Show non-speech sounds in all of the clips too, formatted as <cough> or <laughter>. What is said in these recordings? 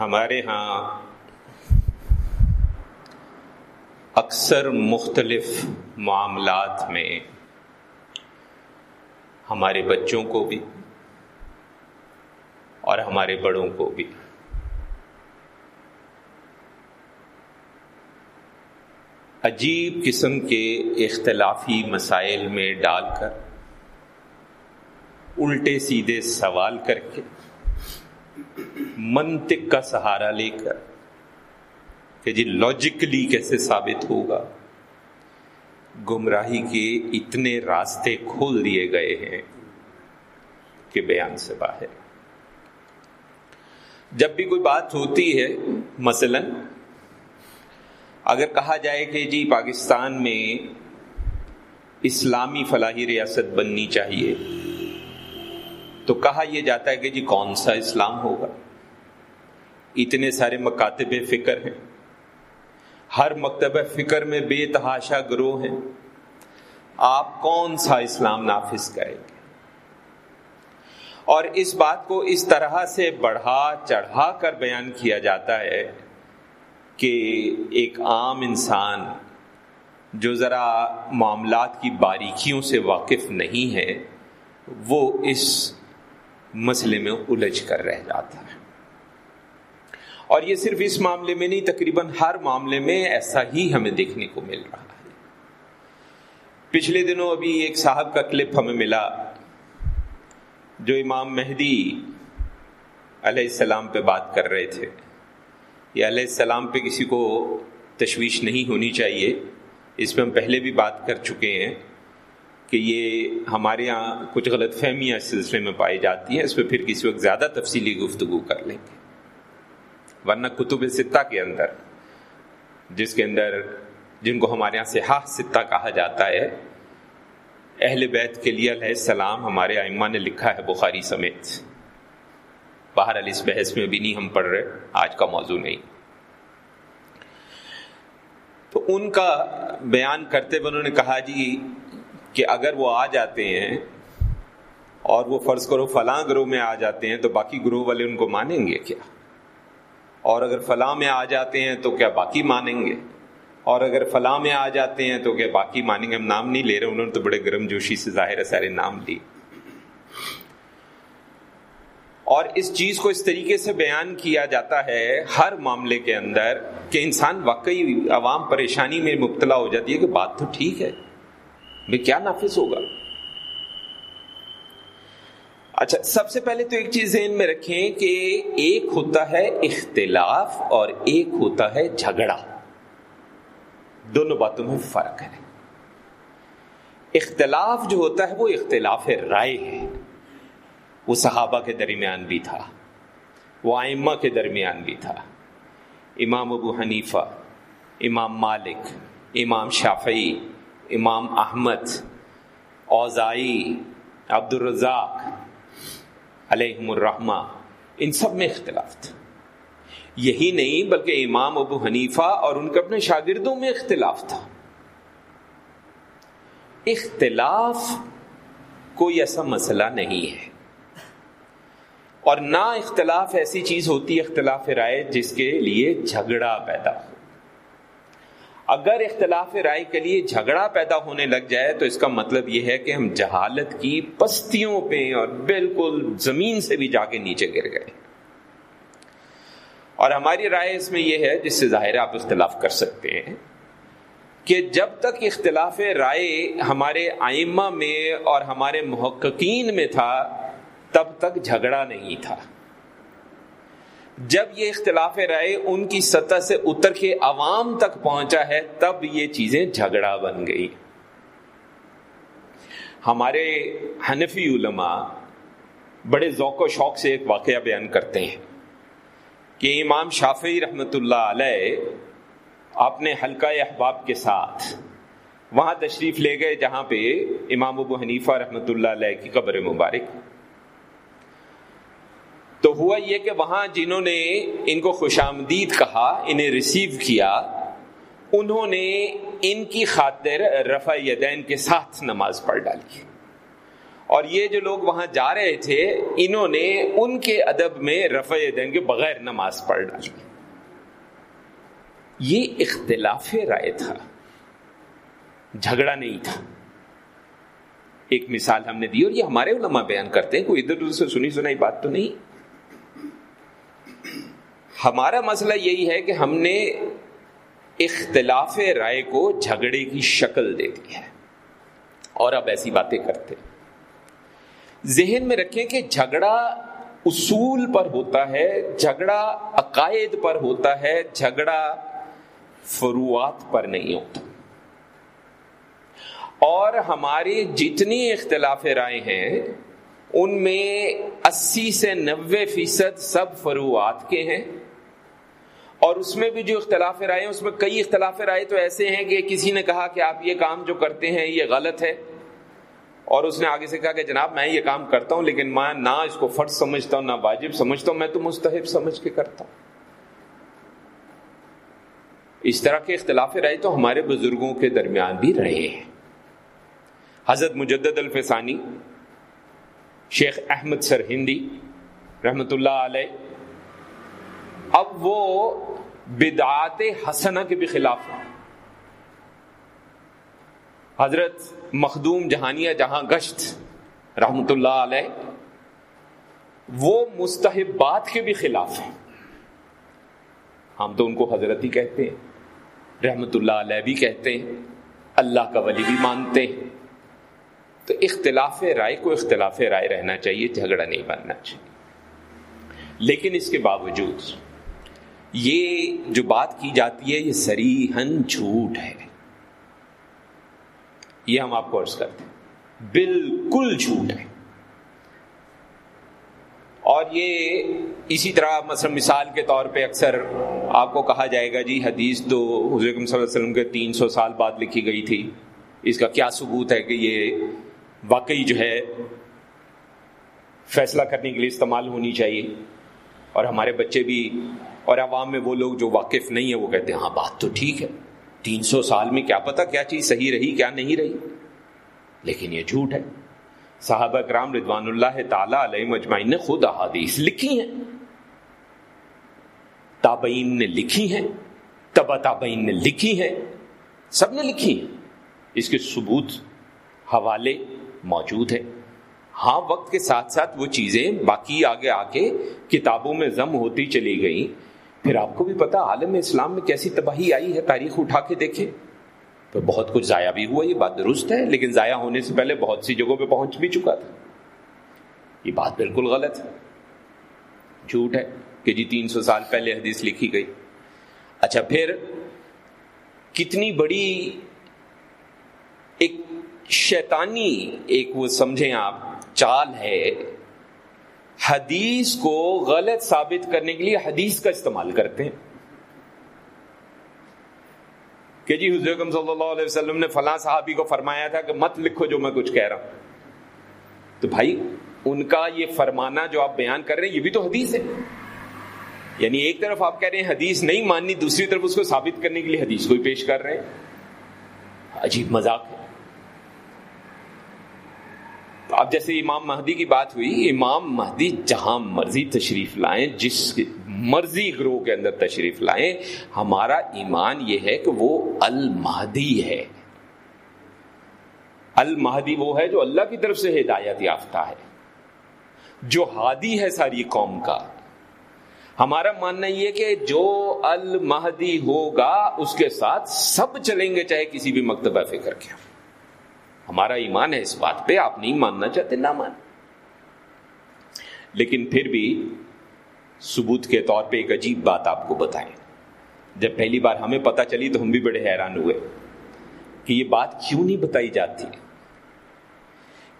ہمارے ہاں اکثر مختلف معاملات میں ہمارے بچوں کو بھی اور ہمارے بڑوں کو بھی۔ عجیب قسم کے اختلافی مسائل میں ڈال کر، الٹے سیدھے سوال کر کے منطق کا سہارا لے کر کہ جی لاجکلی کیسے ثابت ہوگا؟ گمراہی کے اتنے راستے کھول دیے گئے ہیں کہ بیان سے باہر۔ جب بھی کوئی بات ہوتی ہے، مثلا اگر کہا جائے کہ جی پاکستان میں اسلامی فلاحی ریاست بننی چاہیے، تو کہا یہ جاتا ہے کہ جی کون سا اسلام ہوگا؟ اتنے سارے مکاتب فکر ہیں۔ ہر مکتبہ فکر میں بے تحاشا گروہ ہیں۔ آپ کون سا اسلام نافذ کریں گے؟ اور اس بات کو اس طرح سے بڑھا چڑھا کر بیان کیا جاتا ہے کہ ایک عام انسان جو ذرا معاملات کی باریکیوں سے واقف نہیں ہے، وہ اس مسئلے میں الجھ کر رہ جاتا ہے۔ اور یہ صرف اس معاملے میں نہیں، تقریباً ہر معاملے میں ایسا ہی ہمیں دیکھنے کو مل رہا ہے۔ پچھلے دنوں ابھی ایک صاحب کا کلپ ہمیں ملا، جو امام مہدی علیہ السلام پہ بات کر رہے تھے۔ یا علیہ السلام پہ کسی کو تشویش نہیں ہونی چاہیے۔ اس پہ ہم پہلے بھی بات کر چکے ہیں کہ یہ ہمارے یہاں کچھ غلط فہمیاں اس سلسلے میں پائی جاتی ہیں۔ اس پہ پھر کسی وقت زیادہ تفصیلی گفتگو کر لیں گے۔ ورنہ کتب ستہ کے اندر، جس کے اندر جن کو ہمارے یہاں سیاح ستہ کہا جاتا ہے، اہل بیت کے لیے علیہ السلام ہمارے ائمہ نے لکھا ہے بخاری سمیت۔ باہر علی اس بحث میں بھی نہیں ہم پڑھ رہے، آج کا موضوع نہیں۔ تو ان کا بیان کرتے ہوئے انہوں نے کہا جی کہ اگر وہ آ جاتے ہیں اور وہ فرض کرو فلاں گروہ میں آ جاتے ہیں تو باقی گروہ والے ان کو مانیں گے کیا؟ اور اگر فلاں میں آ جاتے ہیں تو کیا باقی مانیں گے؟ اور اگر فلاں میں آ جاتے ہیں تو کیا باقی مانیں گے؟ ہم نام نہیں لے رہے، انہوں نے تو بڑے گرم جوشی سے ظاہر ہے سارے نام لی اور اس چیز کو اس طریقے سے بیان کیا جاتا ہے ہر معاملے کے اندر کہ انسان واقعی عوام پریشانی میں مبتلا ہو جاتی ہے کہ بات تو ٹھیک ہے بھائی کیا نافذ ہوگا؟ اچھا سب سے پہلے تو ایک چیز ذہن میں رکھیں کہ ایک ہوتا ہے اختلاف اور ایک ہوتا ہے جھگڑا۔ دونوں باتوں میں فرق ہے۔ اختلاف جو ہوتا ہے وہ اختلاف رائے ہے۔ وہ صحابہ کے درمیان بھی تھا، وہ آئمہ کے درمیان بھی تھا۔ امام ابو حنیفہ، امام مالک، امام شافعی، امام احمد اوزائی عبد الرزاق علیہم الرحمہ ان سب میں اختلاف تھا۔ یہی نہیں بلکہ امام ابو حنیفہ اور ان کے اپنے شاگردوں میں اختلاف تھا۔ اختلاف کوئی ایسا مسئلہ نہیں ہے۔ اور نہ اختلاف ایسی چیز ہوتی ہے، اختلاف رائے، جس کے لیے جھگڑا پیدا ہو۔ اگر اختلاف رائے کے لیے جھگڑا پیدا ہونے لگ جائے تو اس کا مطلب یہ ہے کہ ہم جہالت کی پستیوں پہ اور بالکل زمین سے بھی جا کے نیچے گر گئے۔ اور ہماری رائے اس میں یہ ہے، جس سے ظاہر آپ اختلاف کر سکتے ہیں، کہ جب تک اختلاف رائے ہمارے آئمہ میں اور ہمارے محققین میں تھا، تب تک جھگڑا نہیں تھا۔ جب یہ اختلاف رائے ان کی سطح سے اتر کے عوام تک پہنچا ہے، تب یہ چیزیں جھگڑا بن گئی۔ ہمارے حنفی علماء بڑے ذوق و شوق سے ایک واقعہ بیان کرتے ہیں کہ امام شافعی رحمۃ اللہ علیہ اپنے حلقہ احباب کے ساتھ وہاں تشریف لے گئے، جہاں پہ امام ابو حنیفہ رحمۃ اللہ علیہ کی قبر مبارک تو ہوا یہ کہ وہاں جنہوں نے ان کو خوش آمدید کہا، انہیں ریسیو کیا، انہوں نے ان کی خاطر رفع یدین کے ساتھ نماز پڑھ ڈالی۔ اور یہ جو لوگ وہاں جا رہے تھے، انہوں نے ان کے ادب میں رفع یدین کے بغیر نماز پڑھ ڈالی۔ یہ اختلاف رائے تھا۔ جھگڑا نہیں تھا۔ ایک مثال ہم نے دی اور یہ ہمارے علماء بیان کرتے ہیں، کوئی ادھر ادھر سے سنی سنائی بات تو نہیں۔ ہمارا مسئلہ یہی ہے کہ ہم نے اختلاف رائے کو جھگڑے کی شکل دے دی ہے۔ اور اب ایسی باتیں کرتے ذہن میں رکھیں کہ جھگڑا اصول پر ہوتا ہے، جھگڑا عقائد پر ہوتا ہے، جھگڑا فروعات پر نہیں ہوتا۔ اور ہماری جتنی اختلاف رائے ہیں، ان میں اسی سے نوے فیصد سب فروعات کے ہیں۔ اور اس میں بھی جو اختلاف رائے ہیں، اس میں کئی اختلاف رائے تو ایسے ہیں کہ کسی نے کہا کہ آپ یہ کام جو کرتے ہیں، یہ غلط ہے۔ اور اس نے آگے سے کہا کہ جناب، میں یہ کام کرتا ہوں، لیکن میں نہ اس کو فرض سمجھتا ہوں، نہ واجب سمجھتا ہوں، میں تو مستحب سمجھ کے کرتا ہوں۔ اس طرح کے اختلاف رائے تو ہمارے بزرگوں کے درمیان بھی رہے ہیں۔ حضرت مجدد الفسانی، شیخ احمد سر ہندی رحمت اللہ علیہ اب وہ بدعات حسنہ کے بھی خلاف ہیں۔ حضرت مخدوم جہانیہ جہاں گشت رحمت اللہ علیہ، وہ مستحبات کے بھی خلاف ہیں۔ ہم تو ان کو حضرت ہی کہتے ہیں رحمت اللہ علیہ بھی کہتے ہیں، اللہ کا ولی بھی مانتے ہیں۔ تو اختلاف رائے کو اختلاف رائے رہنا چاہیے، جھگڑا نہیں بننا چاہیے۔ لیکن اس کے باوجود یہ جو بات کی جاتی ہے، یہ سریحن جھوٹ ہے۔ یہ ہم آپ کو عرض کرتے ہیں۔ بالکل جھوٹ ہے۔ اور یہ اسی طرح مثلا مثال کے طور پہ اکثر آپ کو کہا جائے گا جی حدیث تو حضور صلی اللہ علیہ وسلم کے تین سو سال بعد لکھی گئی تھی۔ اس کا کیا ثبوت ہے کہ یہ واقعی جو ہے، فیصلہ کرنے کے لیے استعمال ہونی چاہیے۔ اور ہمارے بچے بھی اور عوام میں وہ لوگ جو واقف نہیں ہے وہ کہتے ہیں ہاں بات تو ٹھیک ہے۔ تین سو سال میں کیا پتا کیا چیز صحیح رہی، کیا نہیں رہی۔ لیکن یہ جھوٹ ہے۔ صحابہ کرام رضوان اللہ تعالی علیہ مجمعین نے خود احادیث لکھی ہیں۔ تابعین نے لکھی ہیں۔ تبا تابعین نے لکھی ہیں۔ سب نے لکھی ہیں۔ اس کے ثبوت حوالے موجود ہیں۔ ہاں وقت کے ساتھ ساتھ وہ چیزیں باقی آگے آ کے کتابوں میں ضم ہوتی چلی گئیں۔ پھر آپ کو بھی پتا عالم اسلام میں کیسی تباہی آئی ہے، تاریخ اٹھا کے دیکھیں۔ تو بہت کچھ ضائع بھی ہوا، یہ بات درست ہے، لیکن ضائع ہونے سے پہلے بہت سی جگہوں پہ پہنچ بھی چکا تھا۔ یہ بات بالکل غلط ہے۔ جھوٹ ہے کہ جی تین سو سال پہلے حدیث لکھی گئی۔ اچھا پھر کتنی بڑی ایک شیطانی، ایک وہ سمجھیں آپ، چال ہے حدیث کو غلط ثابت کرنے کے لیے حدیث کا استعمال کرتے ہیں۔ کہ جی حضرت صلی اللہ علیہ وسلم نے فلاں صحابی کو فرمایا تھا کہ مت لکھو جو میں کچھ کہہ رہا ہوں۔ تو بھائی، ان کا یہ فرمانا جو آپ بیان کر رہے ہیں، یہ بھی تو حدیث ہے۔ یعنی ایک طرف آپ کہہ رہے ہیں حدیث نہیں ماننی، دوسری طرف اس کو ثابت کرنے کے لیے حدیث کو پیش کر رہے ہیں۔ عجیب مذاق ہے۔ اب جیسے امام مہدی کی بات ہوئی، امام مہدی جہاں مرضی تشریف لائیں، جس مرضی گروہ کے اندر تشریف لائیں، ہمارا ایمان یہ ہے کہ وہ المہدی ہے۔ المہدی وہ ہے جو اللہ کی طرف سے ہدایت یافتہ ہے۔ جو ہادی ہے ساری قوم کا۔ ہمارا ماننا یہ کہ جو المہدی ہوگا، اس کے ساتھ سب چلیں گے، چاہے کسی بھی مکتبہ فکر کے۔ ہمارا ایمان ہے اس بات پہ، آپ نہیں ماننا چاہتے، نہ مان لیکن پھر بھی ثبوت کے طور پہ ایک عجیب بات آپ کو بتائیں۔ جب پہلی بار ہمیں پتا چلی تو ہم بھی بڑے حیران ہوئے کہ یہ بات کیوں نہیں بتائی جاتی۔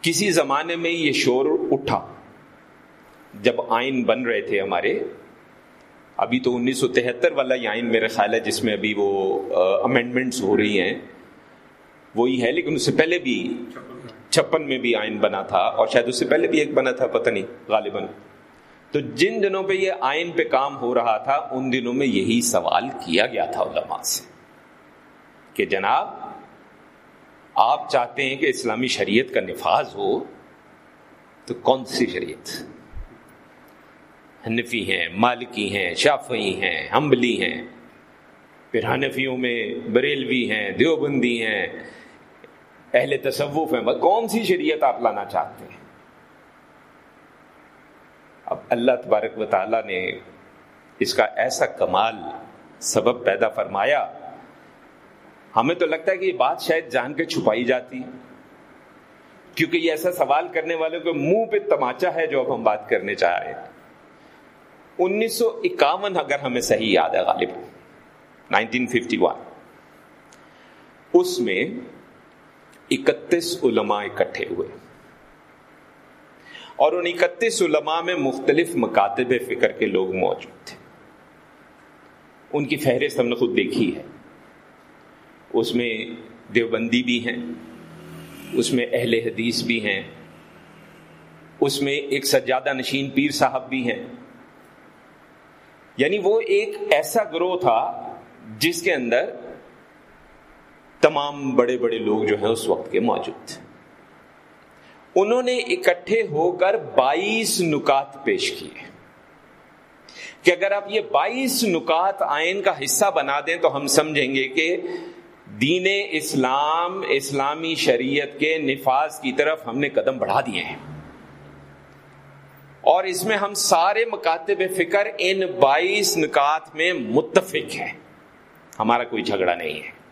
کسی زمانے میں یہ شور اٹھا۔ جب آئین بن رہے تھے ہمارے، ابھی تو انیس سو تہتر والا یہ آئین میرا خیال ہے جس میں ابھی وہ امینڈمنٹس ہو رہی ہیں۔ وہی ہے، لیکن اس سے پہلے بھی چھپن میں بھی آئین بنا تھا اور شاید اس سے پہلے بھی ایک بنا تھا، پتہ نہیں، غالباً۔ تو جن دنوں پہ یہ آئین پہ کام ہو رہا تھا، ان دنوں میں یہی سوال کیا گیا تھا علماء سے کہ جناب، آپ چاہتے ہیں کہ اسلامی شریعت کا نفاذ ہو؟ تو کون سی شریعت؟ حنفی ہیں، مالکی ہیں، شافعی ہیں ہمبلی ہیں۔ پھر حنفیوں میں بریلوی ہیں، دیوبندی ہیں۔ اہل تصوف ہیں کون سی شریعت آپ لانا چاہتے ہیں؟ اب اللہ تبارک و تعالیٰ نے اس کا ایسا کمال سبب پیدا فرمایا، ہمیں تو لگتا ہے کہ یہ بات شاید جان کے چھپائی جاتی کیونکہ یہ ایسا سوال کرنے والوں کے منہ پہ تماچا ہے جو اب ہم بات کرنے چاہ رہے ہیں۔ انیس سو اکاون اگر ہمیں صحیح یاد ہے، غالب، نائنٹین ففٹی ون۔ اس میں اکتیس علماء اکٹھے ہوئے۔ اور ان اکتیس علماء میں مختلف مکاتب فکر کے لوگ موجود تھے۔ ان کی فہرست ہم نے خود دیکھی ہے۔ اس میں دیوبندی بھی ہیں، اس میں اہل حدیث بھی ہیں، اس میں ایک سجادہ نشین پیر صاحب بھی ہیں۔ یعنی وہ ایک ایسا گروہ تھا جس کے اندر تمام بڑے بڑے لوگ جو ہیں اس وقت کے موجود تھے۔ انہوں نے اکٹھے ہو کر بائیس نکات پیش کیے۔ کہ اگر آپ یہ بائیس نکات آئین کا حصہ بنا دیں تو ہم سمجھیں گے کہ دین اسلام، اسلامی شریعت کے نفاذ کی طرف ہم نے قدم بڑھا دیے ہیں۔ اور اس میں ہم سارے مکاتب فکر ان بائیس نکات میں متفق ہیں۔ ہمارا کوئی جھگڑا نہیں ہے۔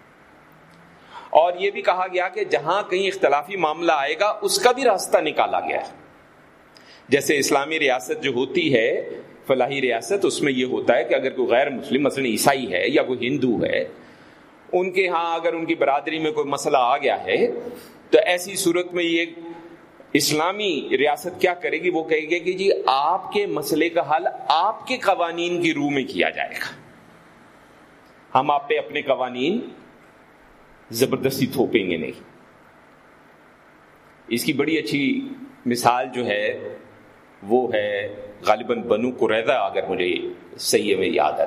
اور یہ بھی کہا گیا کہ جہاں کہیں اختلافی معاملہ آئے گا، اس کا بھی راستہ نکالا گیا ہے۔ جیسے اسلامی ریاست جو ہوتی ہے، فلاحی ریاست، اس میں یہ ہوتا ہے کہ اگر کوئی غیر مسلم، مثلا عیسائی ہے یا کوئی ہندو ہے، ان کے ہاں اگر ان کی برادری میں کوئی مسئلہ آ گیا ہے، تو ایسی صورت میں یہ اسلامی ریاست کیا کرے گی؟ وہ کہے گی کہ جی آپ کے مسئلے کا حل آپ کے قوانین کی روح میں کیا جائے گا۔ ہم آپ پہ اپنے قوانین زبردستی تھوپیں گے نہیں۔ اس کی بڑی اچھی مثال جو ہے، وہ ہے غالباً بنو قریدا اگر مجھے صحیح میں یاد ہے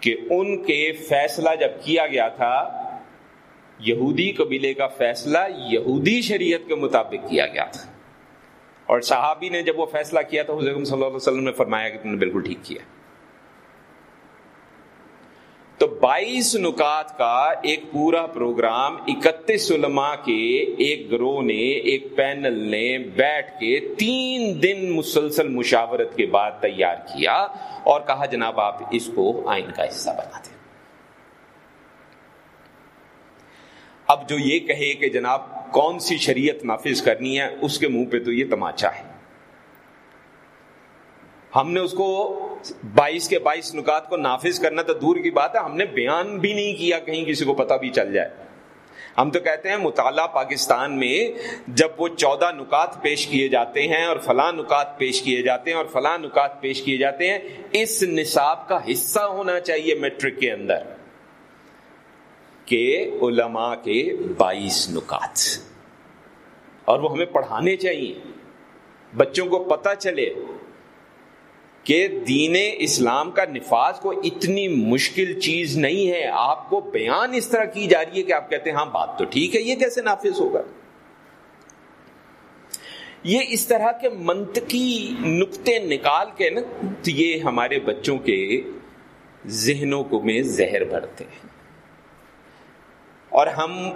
کہ ان کے فیصلہ جب کیا گیا تھا، یہودی قبیلے کا فیصلہ یہودی شریعت کے مطابق کیا گیا تھا۔ اور صحابی نے جب وہ فیصلہ کیا تو حضرت صلی اللہ علیہ وسلم نے فرمایا کہ تم نے بالکل ٹھیک کیا۔ تو بائیس نکات کا ایک پورا پروگرام اکتیس علماء کے ایک گروہ نے، ایک پینل نے بیٹھ کے تین دن مسلسل مشاورت کے بعد تیار کیا اور کہا جناب آپ اس کو آئین کا حصہ بنا دیں۔ اب جو یہ کہے کہ جناب کون سی شریعت نافذ کرنی ہے، اس کے منہ پہ تو یہ تماچا ہے۔ ہم نے اس کو بائیس کے بائیس نکات کو نافذ کرنا تو دور کی بات ہے، ہم نے بیان بھی نہیں کیا کہیں کسی کو پتا بھی چل جائے۔ ہم تو کہتے ہیں مطالعہ پاکستان میں جب وہ چودہ نکات پیش کیے جاتے ہیں اور فلاں نکات پیش کیے جاتے ہیں اور فلاں نکات پیش کیے جاتے ہیں، اس نصاب کا حصہ ہونا چاہیے میٹرک کے اندر کہ علماء کے بائیس نکات۔ اور وہ ہمیں پڑھانے چاہیے۔ بچوں کو پتہ چلے۔ کہ دین اسلام کا نفاذ کو اتنی مشکل چیز نہیں ہے، آپ کو بیان اس طرح کی جا رہی ہے کہ آپ کہتے ہیں ہاں بات تو ٹھیک ہے، یہ کیسے نافذ ہوگا؟ یہ اس طرح کے منطقی نقطے نکال کے نا یہ ہمارے بچوں کے ذہنوں کو میں زہر بھرتے ہیں۔ اور ہم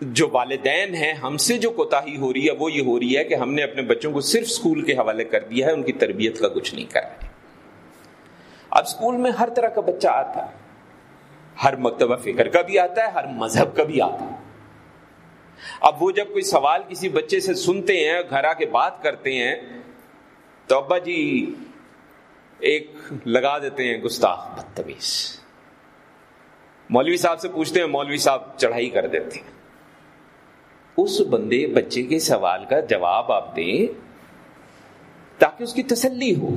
جو والدین ہیں، ہم سے جو کوتا ہو رہی ہے، وہ یہ ہو رہی ہے کہ ہم نے اپنے بچوں کو صرف اسکول کے حوالے کر دیا ہے، ان کی تربیت کا کچھ نہیں کر رہے۔ اب اسکول میں ہر طرح کا بچہ آتا ہے۔ ہر مکتبہ فکر کا بھی آتا ہے، ہر مذہب کا بھی آتا ہے۔ اب وہ جب کوئی سوال کسی بچے سے سنتے ہیں، گھر آ کے بات کرتے ہیں، تو ابا جی ایک لگا دیتے ہیں گستاخ، بدتمیز۔ مولوی صاحب سے پوچھتے ہیں، مولوی صاحب چڑھائی کر دیتے ہیں۔ اس بندے، بچے کے سوال کا جواب آپ دیں تاکہ اس کی تسلی ہو۔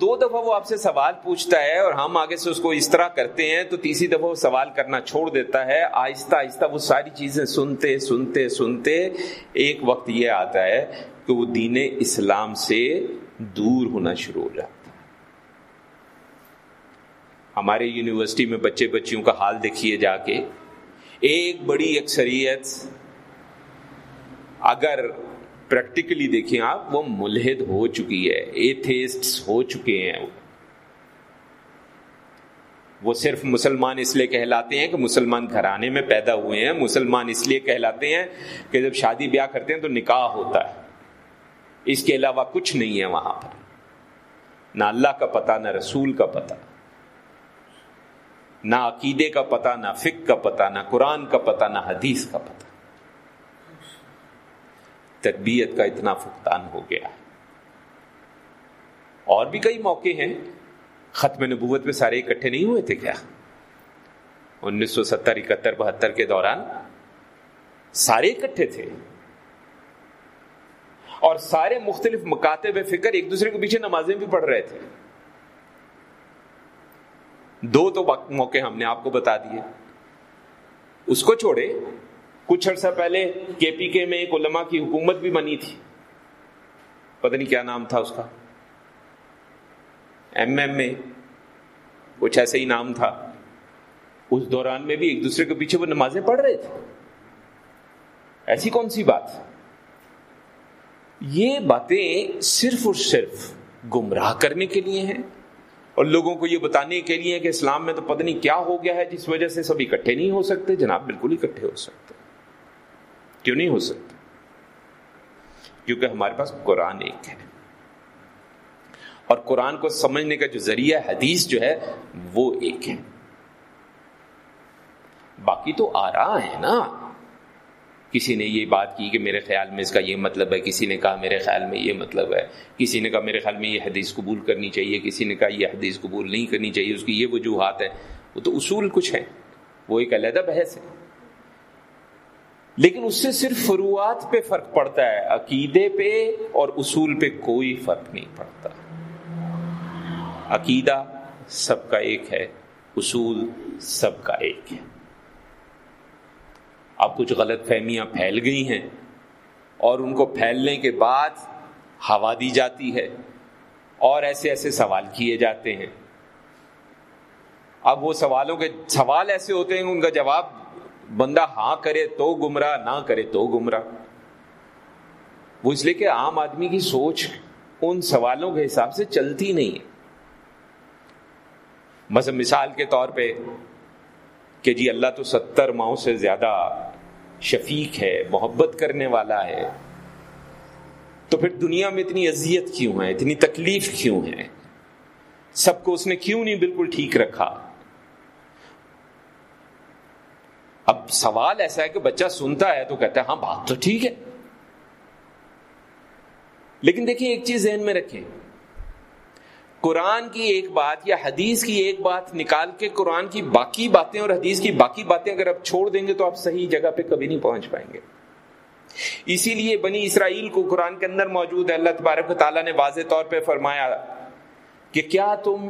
دو دفعہ وہ آپ سے سوال پوچھتا ہے اور ہم آگے سے اس کو اس طرح کرتے ہیں تو تیسری دفعہ وہ سوال کرنا چھوڑ دیتا ہے۔ آہستہ آہستہ وہ ساری چیزیں سنتے سنتے سنتے ایک وقت یہ آتا ہے کہ وہ دین اسلام سے دور ہونا شروع ہو جاتا ہے۔ ہمارے یونیورسٹی میں بچے بچیوں کا حال دیکھیے جا کے۔ ایک بڑی اکثریت اگر پریکٹیکلی دیکھیں آپ، وہ ملحد ہو چکی ہے ایتھیسٹ ہو چکے ہیں وہ۔ صرف مسلمان اس لیے کہلاتے ہیں کہ مسلمان گھرانے میں پیدا ہوئے ہیں، مسلمان اس لیے کہلاتے ہیں کہ جب شادی بیاہ کرتے ہیں تو نکاح ہوتا ہے۔ اس کے علاوہ کچھ نہیں ہے وہاں پر۔ نہ اللہ کا پتہ، نہ رسول کا پتہ۔ نہ عقیدے کا پتہ، نہ فک کا پتہ، نہ قرآن کا پتہ، نہ حدیث کا پتہ۔ تربیت کا اتنا فقدان ہو گیا اور بھی کئی موقع ہیں۔ ختم نبوت میں سارے اکٹھے نہیں ہوئے تھے کیا؟ انیس سو ستر، اکہتر، بہتر کے دوران سارے اکٹھے تھے۔ اور سارے مختلف مکاتب فکر ایک دوسرے کے پیچھے نمازیں بھی پڑھ رہے تھے۔ دو تو موقع ہم نے آپ کو بتا دیے۔ اس کو چھوڑے۔ کچھ عرصہ پہلے کے پی کے میں ایک علماء کی حکومت بھی بنی تھی۔ پتہ نہیں کیا نام تھا اس کا۔ ایم ایم میں کچھ ایسا ہی نام تھا۔ اس دوران میں بھی ایک دوسرے کے پیچھے وہ نمازیں پڑھ رہے تھے۔ ایسی کون سی بات؟ یہ باتیں صرف اور صرف گمراہ کرنے کے لیے ہیں۔ اور لوگوں کو یہ بتانے کے لیے کہ اسلام میں تو پتہ نہیں کیا ہو گیا ہے جس وجہ سے سب اکٹھے نہیں ہو سکتے۔ جناب، بالکل اکٹھے ہو سکتے۔ کیوں نہیں ہو سکتے کیونکہ ہمارے پاس قرآن ایک ہے۔ اور قرآن کو سمجھنے کا جو ذریعہ حدیث جو ہے وہ ایک ہے۔ باقی تو آ رہا ہے نا۔ کسی نے یہ بات کی کہ میرے خیال میں اس کا یہ مطلب ہے، کسی نے کہا میرے خیال میں یہ مطلب ہے۔ کسی نے کہا میرے خیال میں یہ حدیث قبول کرنی چاہیے۔ کسی نے کہا یہ حدیث قبول نہیں کرنی چاہیے۔ اس کی یہ وجوہات ہیں۔ وہ تو اصول کچھ ہیں۔ وہ ایک علیحدہ بحث ہے۔ لیکن اس سے صرف فروعات پہ فرق پڑتا ہے، عقیدے پہ اور اصول پہ کوئی فرق نہیں پڑتا۔ عقیدہ سب کا ایک ہے، اصول سب کا ایک ہے۔ اب کچھ غلط فہمیاں پھیل گئی ہیں اور ان کو پھیلنے کے بعد ہوا دی جاتی ہے اور ایسے ایسے سوال کیے جاتے ہیں۔ اب وہ سوالوں کے، سوال ایسے ہوتے ہیں، ان کا جواب بندہ ہاں کرے تو گمراہ، نہ کرے تو گمراہ۔ وہ اس لیے کہ عام آدمی کی سوچ ان سوالوں کے حساب سے چلتی نہیں ہے۔ مثلا مثال کے طور پہ کہ جی اللہ تو ستر ماؤں سے زیادہ شفیق ہے، محبت کرنے والا ہے۔ تو پھر دنیا میں اتنی اذیت کیوں ہے؟ اتنی تکلیف کیوں ہے؟ سب کو اس نے کیوں نہیں بالکل ٹھیک رکھا؟ اب سوال ایسا ہے کہ بچہ سنتا ہے تو کہتا ہے ہاں بات تو ٹھیک ہے۔ لیکن دیکھیں ایک چیز ذہن میں رکھیں۔ قرآن کی ایک بات یا حدیث کی ایک بات نکال کے قرآن کی باقی باتیں اور حدیث کی باقی باتیں اگر آپ چھوڑ دیں گے تو آپ صحیح جگہ پہ کبھی نہیں پہنچ پائیں گے۔ اسی لیے بنی اسرائیل کو قرآن کے اندر موجود ہے۔ اللہ تبارک تعالیٰ نے واضح طور پہ فرمایا کہ کیا تم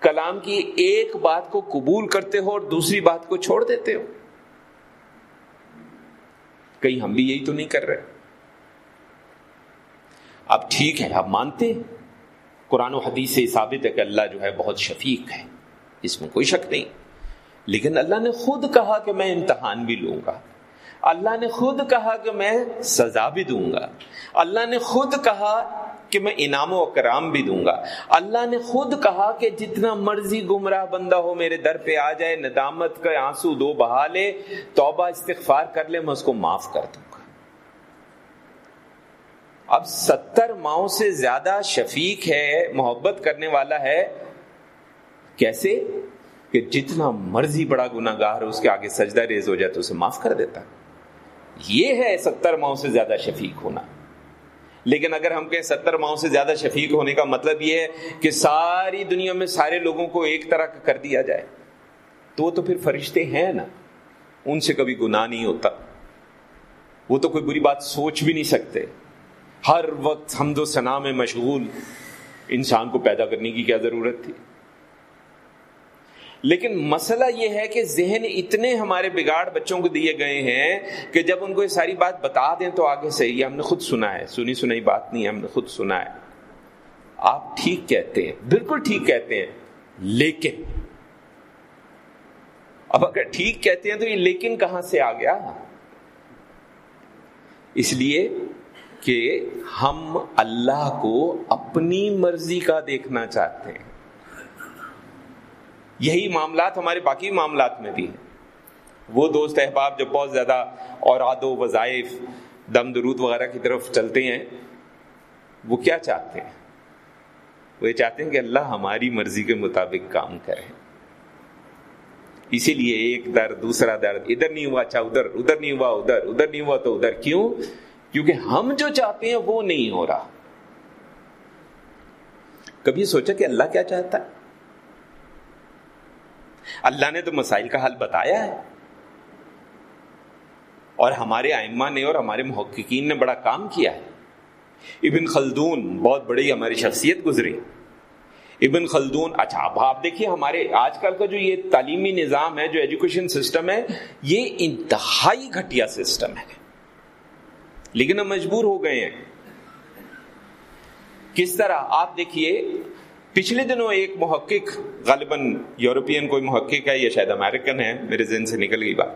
کلام کی ایک بات کو قبول کرتے ہو اور دوسری بات کو چھوڑ دیتے ہو؟ کہیں ہم بھی یہی تو نہیں کر رہے۔ اب ٹھیک ہے، آپ مانتے ہیں۔ قرآن و حدیث سے ثابت ہے کہ اللہ جو ہے بہت شفیق ہے، اس میں کوئی شک نہیں۔ لیکن اللہ نے خود کہا کہ میں امتحان بھی لوں گا۔ اللہ نے خود کہا کہ میں سزا بھی دوں گا۔ اللہ نے خود کہا کہ میں انعام و اکرام بھی دوں گا۔ اللہ نے خود کہا کہ جتنا مرضی گمراہ بندہ ہو میرے در پہ آ جائے، ندامت کا آنسو دو بہا لے، توبہ استغفار کر لے، میں اس کو معاف کر دوں اب ستر ماؤں سے زیادہ شفیق ہے، محبت کرنے والا ہے۔ کیسے؟ کہ جتنا مرضی بڑا گناگار ہو، اس کے آگے سجدہ ریز ہو جائے تو اسے معاف کر دیتا۔ یہ ہے ستر ماؤں سے زیادہ شفیق ہونا۔ لیکن اگر ہم کہیں ستر ماؤں سے زیادہ شفیق ہونے کا مطلب یہ ہے کہ ساری دنیا میں سارے لوگوں کو ایک طرح کا کر دیا جائے، تو وہ تو پھر فرشتے ہیں نا، ان سے کبھی گناہ نہیں ہوتا۔ وہ تو کوئی بری بات سوچ بھی نہیں سکتے۔ ہر وقت حمد و ثنا میں مشغول، انسان کو پیدا کرنے کی کیا ضرورت تھی؟ لیکن مسئلہ یہ ہے کہ ذہن اتنے ہمارے بگاڑ بچوں کو دیے گئے ہیں کہ جب ان کو یہ ساری بات بتا دیں تو آگے سے یہ ہم نے خود سنا ہے، سنی سنائی بات نہیں ہے ہم نے خود سنا ہے۔ آپ ٹھیک کہتے ہیں، بالکل ٹھیک کہتے ہیں، لیکن۔ اب اگر ٹھیک کہتے ہیں تو یہ لیکن کہاں سے آ گیا؟ اس لیے کہ ہم اللہ کو اپنی مرضی کا دیکھنا چاہتے ہیں۔ یہی معاملات ہمارے باقی معاملات میں بھی ہیں۔ وہ دوست احباب جو بہت زیادہ اوراد و وظائف، دم درود وغیرہ کی طرف چلتے ہیں، وہ کیا چاہتے ہیں؟ وہ یہ چاہتے ہیں کہ اللہ ہماری مرضی کے مطابق کام کرے۔ اسی لیے ایک درد دوسرا درد ادھر نہیں ہوا اچھا ادھر ادھر نہیں ہوا، ادھر ادھر نہیں ہوا تو ادھر کیوں؟ کیونکہ ہم جو چاہتے ہیں وہ نہیں ہو رہا۔ کبھی سوچا کہ اللہ کیا چاہتا ہے؟ اللہ نے تو مسائل کا حل بتایا ہے۔ اور ہمارے آئمہ نے اور ہمارے محققین نے بڑا کام کیا ہے۔ ابن خلدون بہت بڑی ہماری شخصیت گزری۔ ابن خلدون اچھا اب آپ دیکھیے ہمارے آج کل کا جو یہ تعلیمی نظام ہے، جو ایجوکیشن سسٹم ہے، یہ انتہائی گھٹیا سسٹم ہے۔ لیکن ہم مجبور ہو گئے ہیں۔ کس طرح؟ آپ دیکھیے پچھلے دنوں ایک محقق، غالباً یورپین کوئی محقق ہے یا شاید امریکن ہے، میرے ذہن سے نکل گئی بات۔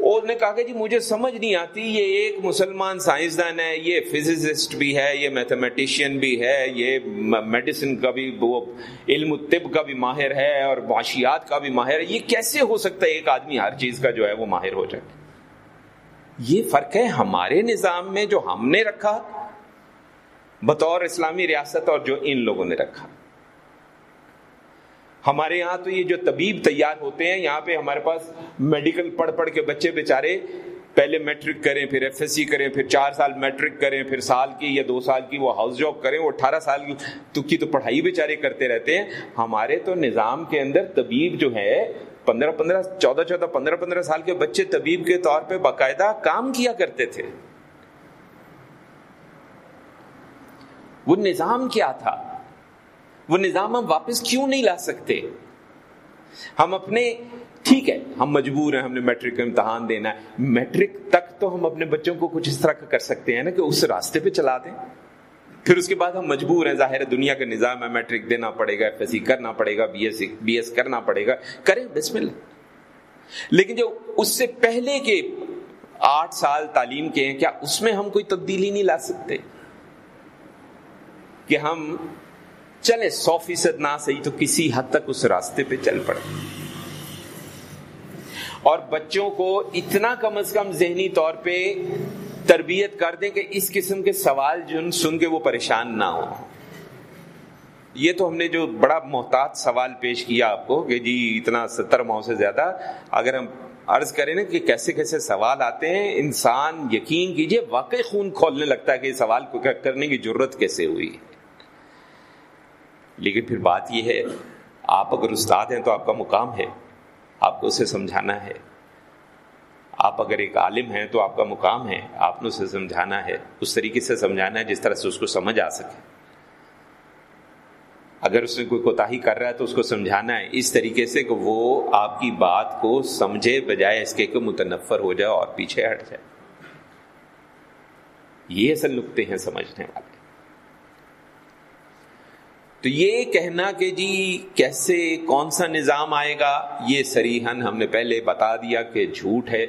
اور نے کہا کہ جی مجھے سمجھ نہیں آتی، یہ ایک مسلمان سائنسدان ہے، یہ فزسسٹ بھی ہے، یہ میتھمیٹیشین بھی ہے، یہ میڈیسن کا بھی، وہ علم طب کا بھی ماہر ہے اور معاشیات کا بھی ماہر ہے۔ یہ کیسے ہو سکتا ہے ایک آدمی ہر چیز کا جو ہے وہ ماہر ہو جائے؟ یہ فرق ہے ہمارے نظام میں جو ہم نے رکھا بطور اسلامی ریاست اور جو ان لوگوں نے رکھا۔ ہمارے یہاں تو یہ جو طبیب تیار ہوتے ہیں، یہاں پہ ہمارے پاس میڈیکل پڑھ پڑھ کے بچے بیچارے پہلے میٹرک کریں، پھر ایف ایس سی کریں، پھر چار سال میٹرک کریں، پھر سال کی یا دو سال کی وہ ہاؤس جاب کریں، وہ اٹھارہ سال کی کی تو پڑھائی بیچارے کرتے رہتے ہیں۔ ہمارے تو نظام کے اندر طبیب جو ہے، پندرہ پندرہ، چودہ چودہ، پندرہ پندرہ سال کے بچے طبیب کے طور پہ باقاعدہ کام کیا کرتے تھے۔ وہ نظام کیا تھا؟ وہ نظام ہم واپس کیوں نہیں لا سکتے؟ ہم اپنے، ٹھیک ہے، ہم مجبور ہیں، ہم نے میٹرک کا امتحان دینا ہے۔ میٹرک تک تو ہم اپنے بچوں کو کچھ اس طرح کا کر سکتے ہیں نا کہ اس راستے پہ چلا دیں۔ پھر اس کے بعد ہم مجبور ہیں، ظاہر دنیا کا نظام ہے، میٹرک دینا پڑے گا ایف ایس سی کرنا پڑے گا B S C B S کرنا پڑے گا۔ کریں، بسم اللہ۔ لیکن جو اس سے پہلے کے آٹھ سال تعلیم کے ہیں، کیا اس میں ہم کوئی تبدیلی نہیں لا سکتے؟ کہ ہم چلے سو فیصد نہ صحیح تو کسی حد تک اس راستے پہ چل پڑے اور بچوں کو اتنا کم از کم ذہنی طور پہ تربیت کر دیں کہ اس قسم کے سوال جن سن کے وہ پریشان نہ ہو یہ تو ہم نے جو بڑا محتاط سوال پیش کیا آپ کو کہ جی اتنا ستر ماہ سے زیادہ اگر ہم عرض کریں نا کہ کیسے کیسے سوال آتے ہیں، انسان یقین کیجیے واقعی خون کھولنے لگتا ہے کہ یہ سوال کرنے کی ضرورت کیسے ہوئی۔ لیکن پھر بات یہ ہے، آپ اگر استاد ہیں تو آپ کا مقام ہے، آپ کو اسے سمجھانا ہے۔ آپ اگر ایک عالم ہیں تو آپ کا مقام ہے، آپ نے اسے سمجھانا ہے، اس طریقے سے سمجھانا ہے جس طرح سے اس کو سمجھ آ سکے۔ اگر اس میں کوئی کوتا کر رہا ہے تو اس کو سمجھانا ہے۔ اس طریقے سے کہ وہ آپ کی بات کو سمجھے بجائے اس کے کہ متنفر ہو جائے اور پیچھے ہٹ جائے۔ یہ اصل نقطے ہیں سمجھنے والے۔ تو یہ کہنا کہ جی کیسے کون سا نظام آئے گا، یہ سریحن ہم نے پہلے بتا دیا کہ جھوٹ ہے،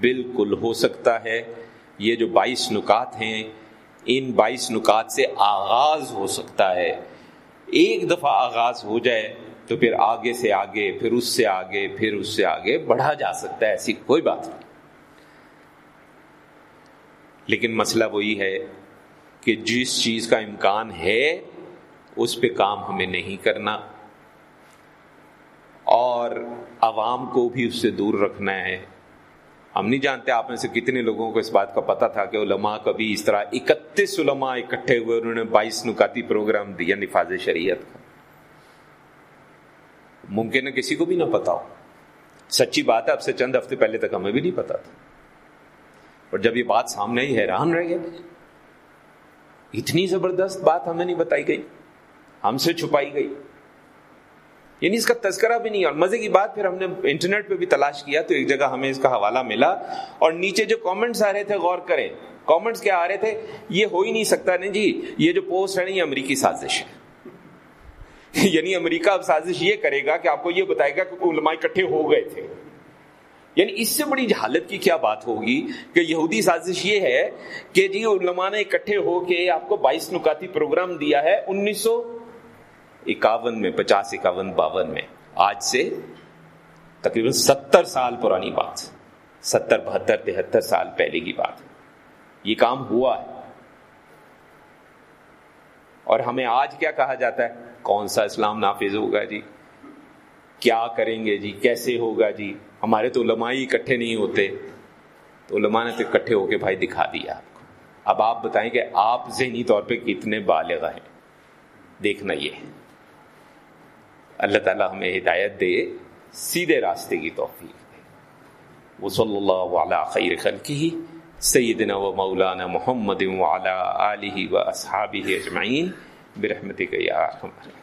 بالکل ہو سکتا ہے۔ یہ جو بائیس نکات ہیں، ان بائیس نکات سے آغاز ہو سکتا ہے۔ ایک دفعہ آغاز ہو جائے تو پھر آگے سے آگے، پھر اس سے آگے، پھر اس سے آگے بڑھا جا سکتا ہے، ایسی کوئی بات نہیں۔ لیکن مسئلہ وہی ہے کہ جس چیز کا امکان ہے اس پہ کام ہمیں نہیں کرنا اور عوام کو بھی اس سے دور رکھنا ہے۔ ہم نہیں جانتے آپ میں سے کتنے لوگوں کو اس بات کا پتا تھا کہ علماء کبھی اس طرح اکتیس علماء اکٹھے ہوئے انہوں نے بائیس نکاتی پروگرام دیا نفاذ شریعت کا۔ ممکن ہے کسی کو بھی نہ پتا ہو۔ سچی بات ہے، اب سے چند ہفتے پہلے تک ہمیں بھی نہیں پتا تھا۔ اور جب یہ بات سامنے ہی حیران رہ گئے، اتنی زبردست بات ہمیں نہیں بتائی گئی۔ ہم سے چھپائی گئی۔ یعنی اس کا تذکرہ بھی نہیں اور مزے کی بات پھر ہم نے انٹرنیٹ پہ بھی تلاش کیا تو ایک جگہ ہمیں اس کا حوالہ ملا۔ اور نیچے جو کامنٹس آ رہے تھے، غور کریں۔ کامنٹس کیا آ رہے تھے؟ یہ ہو ہی نہیں سکتا نہیں جی یہ جو پوسٹ ہے نا، یہ امریکی سازش ہے۔ <laughs> یعنی امریکہ اب سازش یہ کرے گا کہ آپ کو یہ بتائے گا کہ علماء اکٹھے ہو گئے تھے۔ یعنی اس سے بڑی جہالت کی کیا بات ہوگی کہ یہودی سازش یہ ہے کہ جی علماء نے اکٹھے ہو کے آپ کو بائیس نکاتی پروگرام دیا ہے۔ انیس سو اکاون میں، پچاس اکاون، باون میں۔ آج سے تقریباً ستر سال پرانی بات۔ ستر، بہتر، تہتر سال پہلے کی بات۔ یہ کام ہوا ہے۔ اور ہمیں آج کیا کہا جاتا ہے؟ کون سا اسلام نافذ ہوگا جی؟ کیا کریں گے جی؟ کیسے ہوگا جی؟ ہمارے تو علماء ہی اکٹھے نہیں ہوتے۔ تو علماء نے تو اکٹھے ہو کے بھائی دکھا دیا آپ کو۔ اب آپ بتائیں کہ آپ ذہنی طور پہ کتنے بالغ ہیں۔ دیکھنا یہ اللہ تعالیٰ ہمیں ہدایت دے، سیدھے راستے کی توفیق دے۔ وہ صلی اللہ علیہ خیر خلقی سیدنا و مولانا محمد وعلی آلہ و اصحابہ اجمعین، برحمتک یا ارحم الراحمین۔